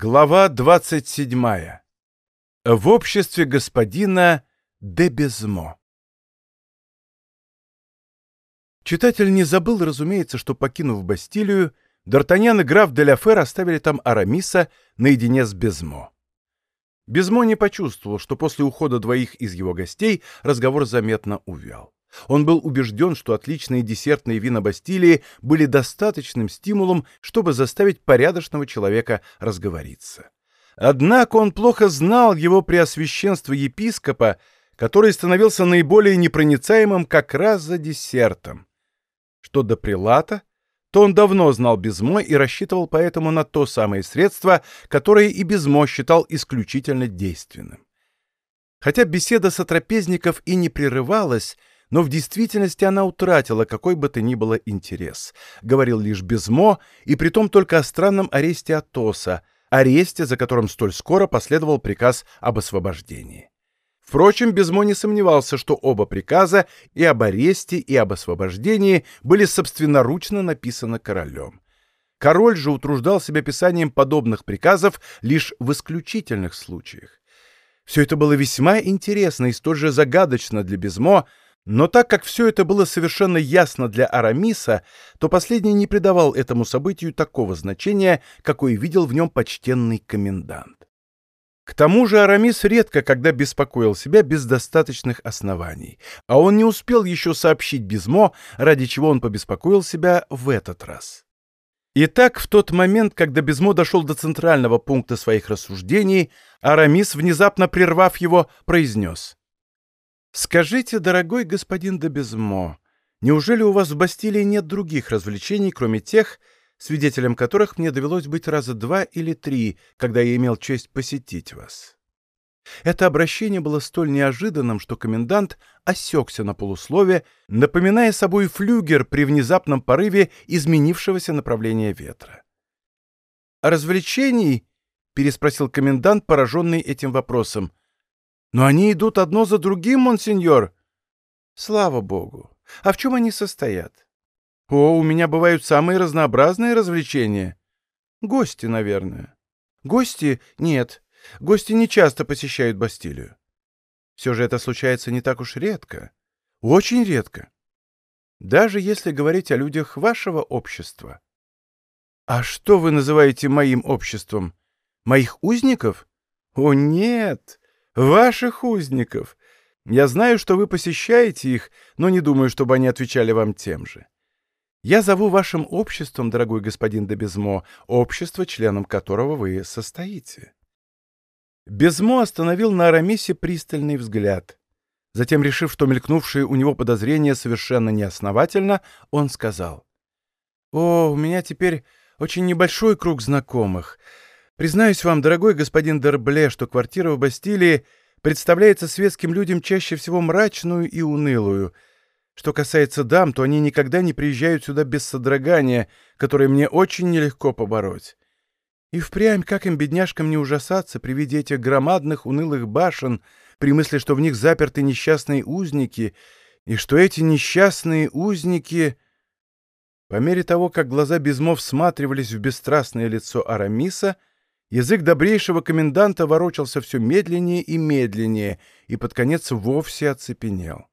Глава 27. В обществе господина де Безмо. Читатель не забыл, разумеется, что, покинув Бастилию, Д'Артаньян и граф де Ляфер оставили там Арамиса наедине с Безмо. Безмо не почувствовал, что после ухода двоих из его гостей разговор заметно увял. Он был убежден, что отличные десертные вина Бастилии были достаточным стимулом, чтобы заставить порядочного человека разговориться. Однако он плохо знал его преосвященство епископа, который становился наиболее непроницаемым как раз за десертом. Что до прилата, то он давно знал Безмо и рассчитывал поэтому на то самое средство, которое и Безмо считал исключительно действенным. Хотя беседа сотрапезников и не прерывалась, но в действительности она утратила какой бы то ни было интерес. Говорил лишь Безмо, и притом только о странном аресте Атоса, аресте, за которым столь скоро последовал приказ об освобождении. Впрочем, Безмо не сомневался, что оба приказа и об аресте, и об освобождении были собственноручно написаны королем. Король же утруждал себя писанием подобных приказов лишь в исключительных случаях. Все это было весьма интересно и столь же загадочно для Безмо, но так как все это было совершенно ясно для Арамиса, то последний не придавал этому событию такого значения, какое видел в нем почтенный комендант. К тому же Арамис редко когда беспокоил себя без достаточных оснований, а он не успел еще сообщить Безмо, ради чего он побеспокоил себя в этот раз. Итак, в тот момент, когда Безмо дошел до центрального пункта своих рассуждений, Арамис, внезапно прервав его, произнес — «Скажите, дорогой господин де Безмо, неужели у вас в Бастилии нет других развлечений, кроме тех, свидетелем которых мне довелось быть раза два или три, когда я имел честь посетить вас?» Это обращение было столь неожиданным, что комендант осекся на полуслове, напоминая собой флюгер при внезапном порыве изменившегося направления ветра. «Развлечений?» — переспросил комендант, пораженный этим вопросом. Но они идут одно за другим, монсеньор. Слава богу. А в чем они состоят? О, у меня бывают самые разнообразные развлечения. Гости, наверное. Гости? Нет. Гости не часто посещают Бастилию. Все же это случается не так уж редко. Очень редко. Даже если говорить о людях вашего общества. А что вы называете моим обществом? Моих узников? О, нет! «Ваших узников. Я знаю, что вы посещаете их, но не думаю, чтобы они отвечали вам тем же. Я зову вашим обществом, дорогой господин де Безмо, общество, членом которого вы состоите». Безмо остановил на Арамисе пристальный взгляд. Затем, решив, что мелькнувшие у него подозрения совершенно неосновательно, он сказал. «О, у меня теперь очень небольшой круг знакомых. Признаюсь вам, дорогой господин Дербле, что квартира в Бастилии представляется светским людям чаще всего мрачную и унылую. Что касается дам, то они никогда не приезжают сюда без содрогания, которое мне очень нелегко побороть. И впрямь, как им, бедняжкам, не ужасаться при виде этих громадных унылых башен, при мысли, что в них заперты несчастные узники, и что эти несчастные узники... По мере того, как глаза Безмов всматривались в бесстрастное лицо Арамиса, — Язык добрейшего коменданта ворочался все медленнее и медленнее, и под конец вовсе оцепенел.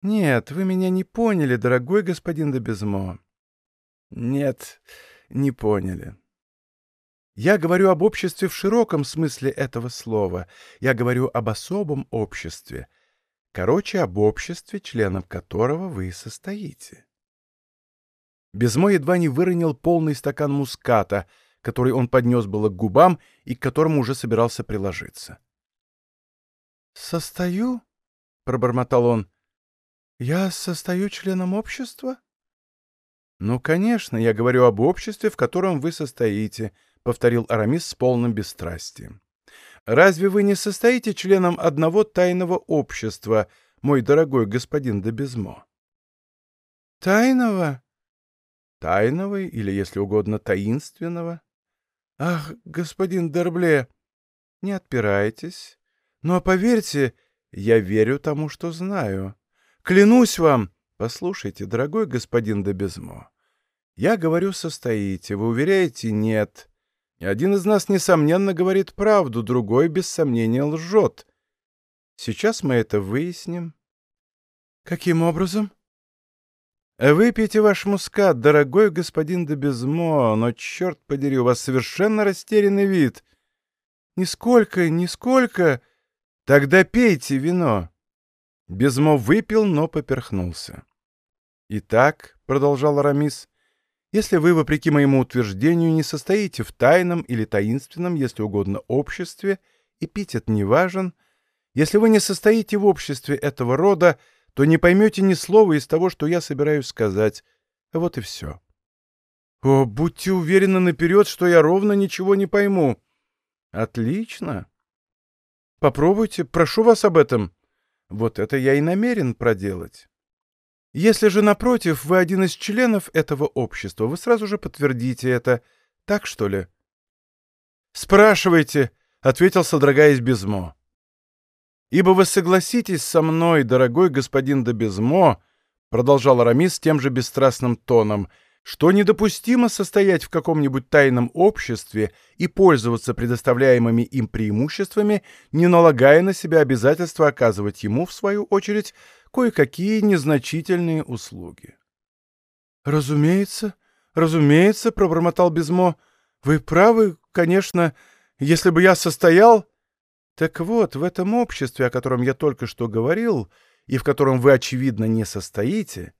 «Нет, вы меня не поняли, дорогой господин де Безмо». «Нет, не поняли». Я говорю об обществе в широком смысле этого слова. Я говорю об особом обществе. Короче, об обществе, членом которого вы состоите. Безмо едва не выронил полный стакан муската — который он поднес было к губам и к которому уже собирался приложиться. «Состою?» — пробормотал он. «Я состою членом общества?» «Ну, конечно, я говорю об обществе, в котором вы состоите», — повторил Арамис с полным бесстрастием. «Разве вы не состоите членом одного тайного общества, мой дорогой господин де Безмо?» «Тайного?» «Тайного или, если угодно, таинственного?» «Ах, господин Дербле, не отпирайтесь. Но поверьте, я верю тому, что знаю. Клянусь вам, послушайте, дорогой господин де Безмо, я говорю, состоите, вы уверяете, нет. Один из нас, несомненно, говорит правду, другой, без сомнения, лжет. Сейчас мы это выясним. Каким образом? Выпейте ваш мускат, дорогой господин де Безмо, но, черт подери, у вас совершенно растерянный вид. Нисколько, нисколько. Тогда пейте вино. Безмо выпил, но поперхнулся. «Итак», — продолжал Арамис, — «если вы, вопреки моему утверждению, не состоите в тайном или таинственном, если угодно, обществе, эпитет не важен, если вы не состоите в обществе этого рода, то не поймете ни слова из того, что я собираюсь сказать. Вот и все». «О, будьте уверены наперед, что я ровно ничего не пойму». «Отлично. Попробуйте, прошу вас об этом». Вот это я и намерен проделать. Если же, напротив, вы один из членов этого общества, вы сразу же подтвердите это. Так, что ли? «Спрашивайте», — ответил, содрогаясь Безмо. «Ибо вы согласитесь со мной, дорогой господин де Безмо», — продолжал Арамис тем же бесстрастным тоном, — что недопустимо состоять в каком-нибудь тайном обществе и пользоваться предоставляемыми им преимуществами, не налагая на себя обязательства оказывать ему, в свою очередь, кое-какие незначительные услуги. «Разумеется, разумеется», — пробормотал Безмо, — «вы правы, конечно, если бы я состоял...» «Так вот, в этом обществе, о котором я только что говорил, и в котором вы, очевидно, не состоите...»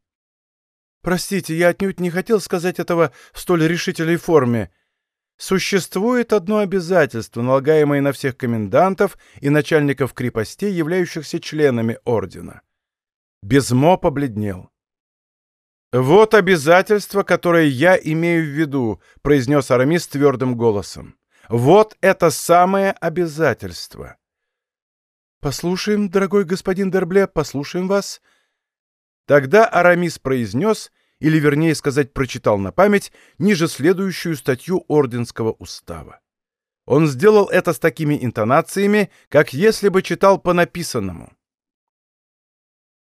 Простите, я отнюдь не хотел сказать этого в столь решительной форме. Существует одно обязательство, налагаемое на всех комендантов и начальников крепостей, являющихся членами ордена. Безмо побледнел. «Вот обязательство, которое я имею в виду», — произнес Арамис твердым голосом. «Вот это самое обязательство». «Послушаем, дорогой господин Дербле, послушаем вас». Тогда Арамис произнес, или, вернее сказать, прочитал на память, ниже следующую статью Орденского устава. Он сделал это с такими интонациями, как если бы читал по написанному.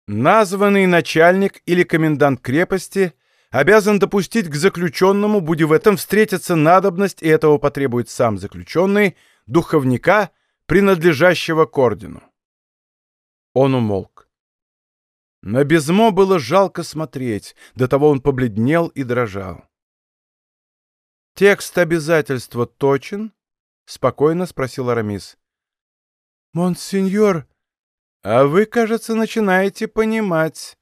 Названный начальник или комендант крепости обязан допустить к заключенному, будь в этом встретиться надобность, и этого потребует сам заключенный, духовника, принадлежащего к ордену. Он умолк. На Безмо было жалко смотреть, до того он побледнел и дрожал. «Текст обязательства точен?» — спокойно спросил Арамис. «Монсеньор...» «А вы, кажется, начинаете понимать».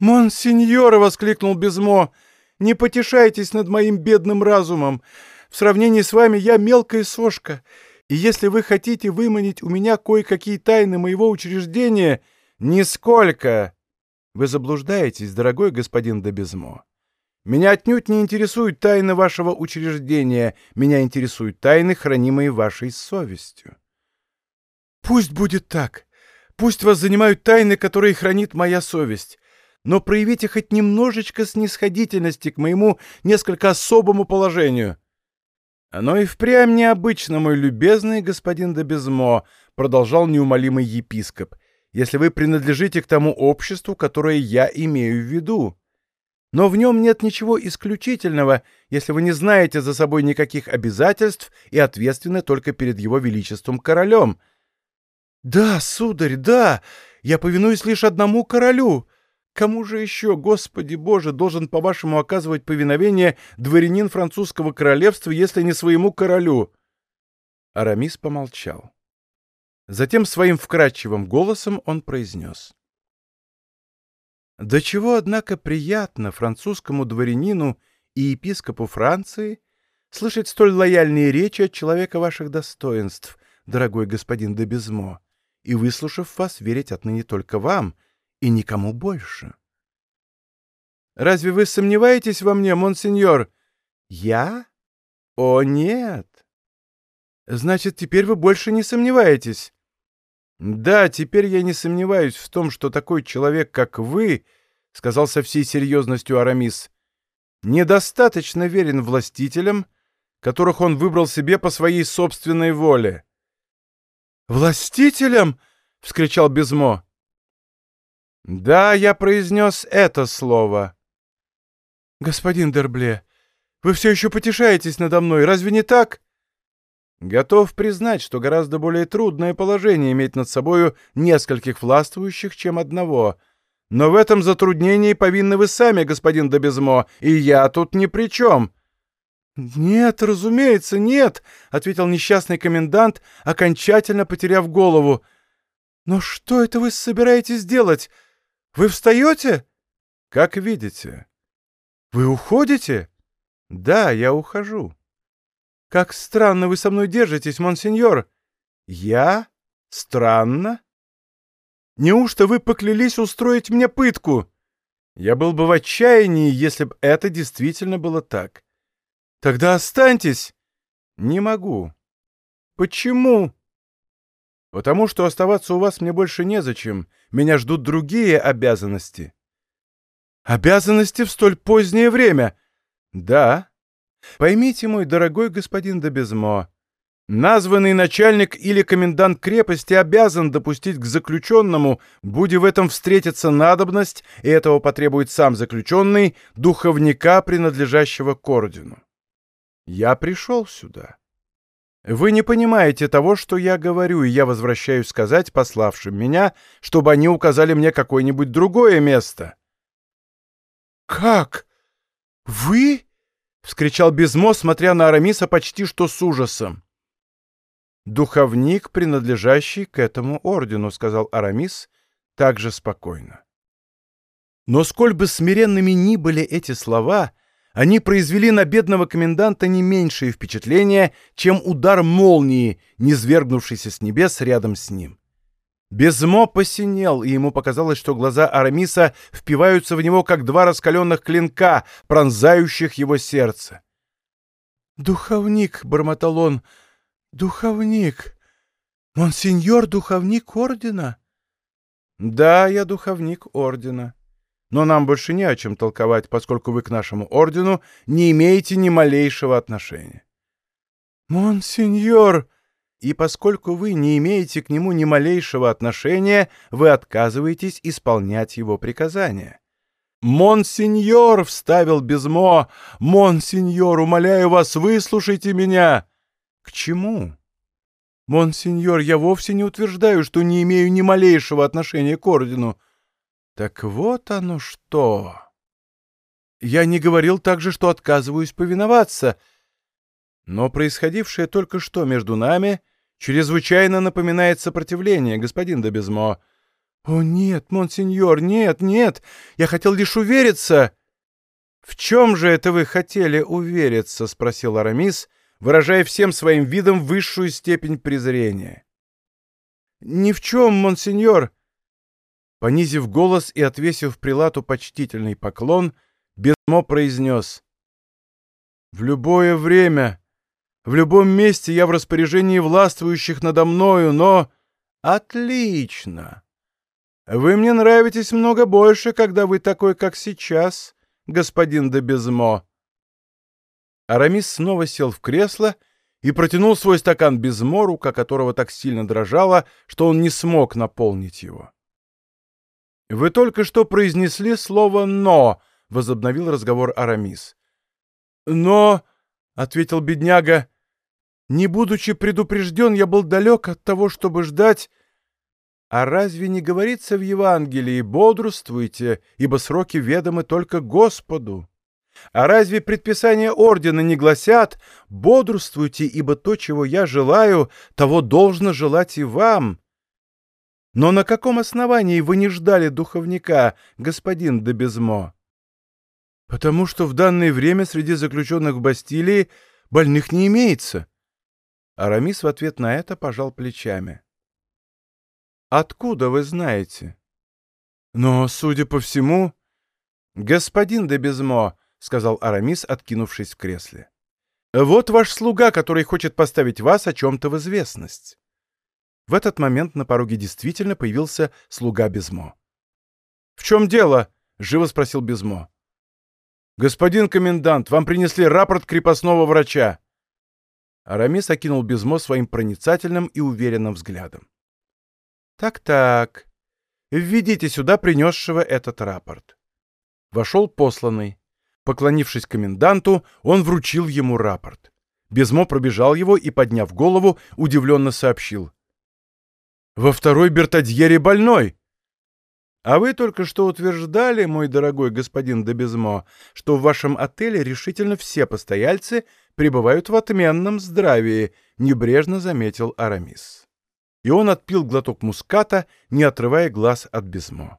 «Монсеньор!» — воскликнул Безмо. «Не потешайтесь над моим бедным разумом. В сравнении с вами я мелкая сошка, и если вы хотите выманить у меня кое-какие тайны моего учреждения...» «Нисколько!» «Вы заблуждаетесь, дорогой господин Добезмо. Меня отнюдь не интересуют тайны вашего учреждения, меня интересуют тайны, хранимые вашей совестью». «Пусть будет так. Пусть вас занимают тайны, которые хранит моя совесть. Но проявите хоть немножечко снисходительности к моему несколько особому положению». «Оно и впрямь необычно, мой любезный господин Добезмо», — продолжал неумолимый епископ если вы принадлежите к тому обществу, которое я имею в виду. Но в нем нет ничего исключительного, если вы не знаете за собой никаких обязательств и ответственны только перед его величеством королем. Да, сударь, да, я повинуюсь лишь одному королю. Кому же еще, Господи Боже, должен, по-вашему, оказывать повиновение дворянин французского королевства, если не своему королю? Арамис помолчал. Затем своим вкрадчивым голосом он произнес. «До чего, однако, приятно французскому дворянину и епископу Франции слышать столь лояльные речи от человека ваших достоинств, дорогой господин де Безмо, и, выслушав вас, верить отныне только вам и никому больше». «Разве вы сомневаетесь во мне, монсеньор?» «Я? О, нет!» «Значит, теперь вы больше не сомневаетесь?» «Да, теперь я не сомневаюсь в том, что такой человек, как вы, — сказал со всей серьезностью Арамис, — недостаточно верен властителям, которых он выбрал себе по своей собственной воле». «Властителям?» — вскричал Безмо. «Да, я произнес это слово». «Господин Дербле, Вы все еще потешаетесь надо мной, разве не так?» Готов признать, что гораздо более трудное положение иметь над собою нескольких властвующих, чем одного. Но в этом затруднении повинны вы сами, господин Добезмо, и я тут ни при чем. «Нет, разумеется, нет», — ответил несчастный комендант, окончательно потеряв голову. «Но что это вы собираетесь делать? Вы встаете?» «Как видите». «Вы уходите?» «Да, я ухожу». «Как странно вы со мной держитесь, монсеньор!» «Я? Странно?» «Неужто вы поклялись устроить мне пытку?» «Я был бы в отчаянии, если бы это действительно было так». «Тогда останьтесь!» «Не могу». «Почему?» «Потому что оставаться у вас мне больше незачем. Меня ждут другие обязанности». «Обязанности в столь позднее время?» «Да». Поймите, мой дорогой господин Добезмо, названный начальник или комендант крепости обязан допустить к заключенному, будь в этом встретиться надобность, и этого потребует сам заключенный, духовника, принадлежащего к ордену. Я пришел сюда. Вы не понимаете того, что я говорю, и я возвращаюсь сказать пославшим меня, чтобы они указали мне какое-нибудь другое место. «Как? Вы?» — вскричал Безмо, смотря на Арамиса почти что с ужасом. «Духовник, принадлежащий к этому ордену», — сказал Арамис также спокойно. Но сколь бы смиренными ни были эти слова, они произвели на бедного коменданта не меньшее впечатление, чем удар молнии, низвергнувшийся с небес рядом с ним. Безмо посинел, и ему показалось, что глаза Арамиса впиваются в него, как два раскаленных клинка, пронзающих его сердце. «Духовник», — бормотал он, — «духовник! Монсеньор духовник ордена?» «Да, я духовник ордена. Но нам больше не о чем толковать, поскольку вы к нашему ордену не имеете ни малейшего отношения». «Монсеньор!» и поскольку вы не имеете к нему ни малейшего отношения, вы отказываетесь исполнять его приказания. «Монсеньор!» — вставил Безмо. «Монсеньор, умоляю вас, выслушайте меня!» «К чему?» «Монсеньор, я вовсе не утверждаю, что не имею ни малейшего отношения к ордену». «Так вот оно что!» «Я не говорил также, что отказываюсь повиноваться». Но происходившее только что между нами чрезвычайно напоминает сопротивление, господин Добезмо. «О, нет, монсеньор, нет, нет! Я хотел лишь увериться!» «В чем же это вы хотели увериться?» — спросил Арамис, выражая всем своим видом высшую степень презрения. «Ни в чем, монсеньор!» Понизив голос и отвесив прилату почтительный поклон, Безмо произнес. «В любое время в любом месте я в распоряжении властвующих надо мною, но... Отлично! Вы мне нравитесь много больше, когда вы такой, как сейчас, господин де Безмо. Арамис снова сел в кресло и протянул свой стакан Безмо, рука которого так сильно дрожала, что он не смог наполнить его. «Вы только что произнесли слово «но», — возобновил разговор Арамис. «Но...» — ответил бедняга. «Не будучи предупрежден, я был далек от того, чтобы ждать...» «А разве не говорится в Евангелии «бодрствуйте, ибо сроки ведомы только Господу»?» А разве предписания ордена не гласят «бодрствуйте, ибо то, чего я желаю, того должно желать и вам»? Но на каком основании вы не ждали духовника, господин Дебезмо? Потому что в данное время среди заключенных в Бастилии больных не имеется. Арамис в ответ на это пожал плечами. «Откуда вы знаете?» «Но, судя по всему...» «Господин де Безмо», — сказал Арамис, откинувшись в кресле. «Вот ваш слуга, который хочет поставить вас о чем-то в известность». В этот момент на пороге действительно появился слуга Безмо. «В чем дело?» — живо спросил Безмо. «Господин комендант, вам принесли рапорт крепостного врача». Арамис окинул Безмо своим проницательным и уверенным взглядом. «Так-так, введите сюда принесшего этот рапорт». Вошел посланный. Поклонившись коменданту, он вручил ему рапорт. Безмо пробежал его и, подняв голову, удивленно сообщил. «Во второй Бертадьере больной!» «А вы только что утверждали, мой дорогой господин Дебезмо, что в вашем отеле решительно все постояльцы пребывают в отменном здравии», — небрежно заметил Арамис. И он отпил глоток муската, не отрывая глаз от Безмо.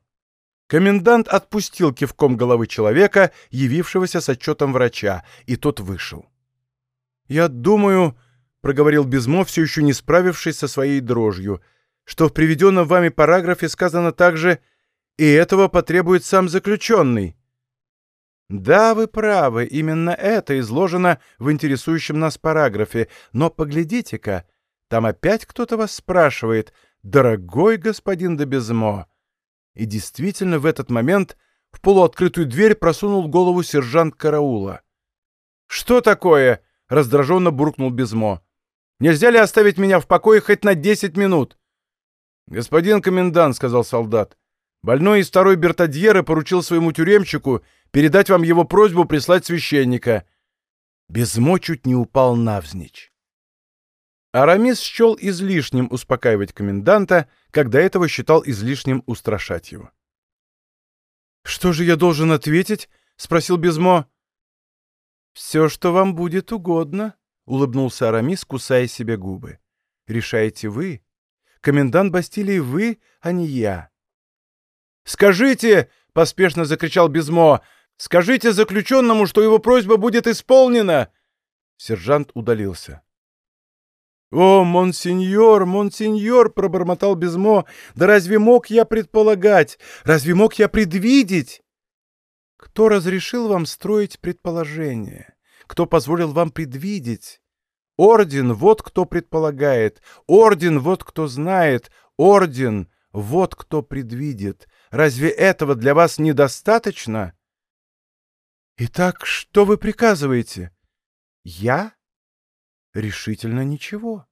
Комендант отпустил кивком головы человека, явившегося с отчетом врача, и тот вышел. «Я думаю», — проговорил Безмо, все еще не справившись со своей дрожью, «что в приведенном вами параграфе сказано также «и этого потребует сам заключенный». Да, вы правы, именно это изложено в интересующем нас параграфе, но поглядите-ка, там опять кто-то вас спрашивает, дорогой господин де Безмо. И действительно, в этот момент в полуоткрытую дверь просунул голову сержант караула. «Что такое?» раздраженно буркнул Безмо. «Нельзя ли оставить меня в покое хоть на десять минут?» «Господин комендант», — сказал солдат, — «больной из второй Бертадьеры поручил своему тюремщику передать вам его просьбу прислать священника». Безмо чуть не упал навзничь. Арамис счел излишним успокаивать коменданта, когда этого считал излишним устрашать его. «Что же я должен ответить?» — спросил Безмо. «Все, что вам будет угодно», — улыбнулся Арамис, кусая себе губы. «Решаете вы. Комендант Бастилии вы, а не я». «Скажите!» — поспешно закричал Безмо. «Скажите заключенному, что его просьба будет исполнена!» Сержант удалился. «О, монсеньор, монсеньор!» — пробормотал Безмо. «Да разве мог я предполагать? Разве мог я предвидеть?» Кто разрешил вам строить предположения? Кто позволил вам предвидеть? Орден — вот кто предполагает. Орден — вот кто знает. Орден — вот кто предвидит. Разве этого для вас недостаточно? Итак, что вы приказываете? Я? Решительно ничего.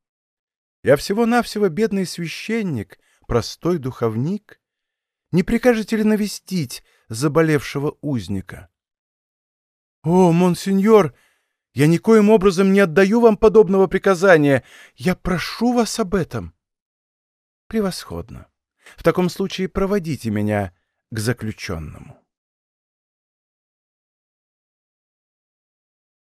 Я всего-навсего бедный священник, простой духовник. Не прикажете ли навестить заболевшего узника. «О, монсеньор, я никоим образом не отдаю вам подобного приказания. Я прошу вас об этом». «Превосходно. В таком случае проводите меня к заключенному».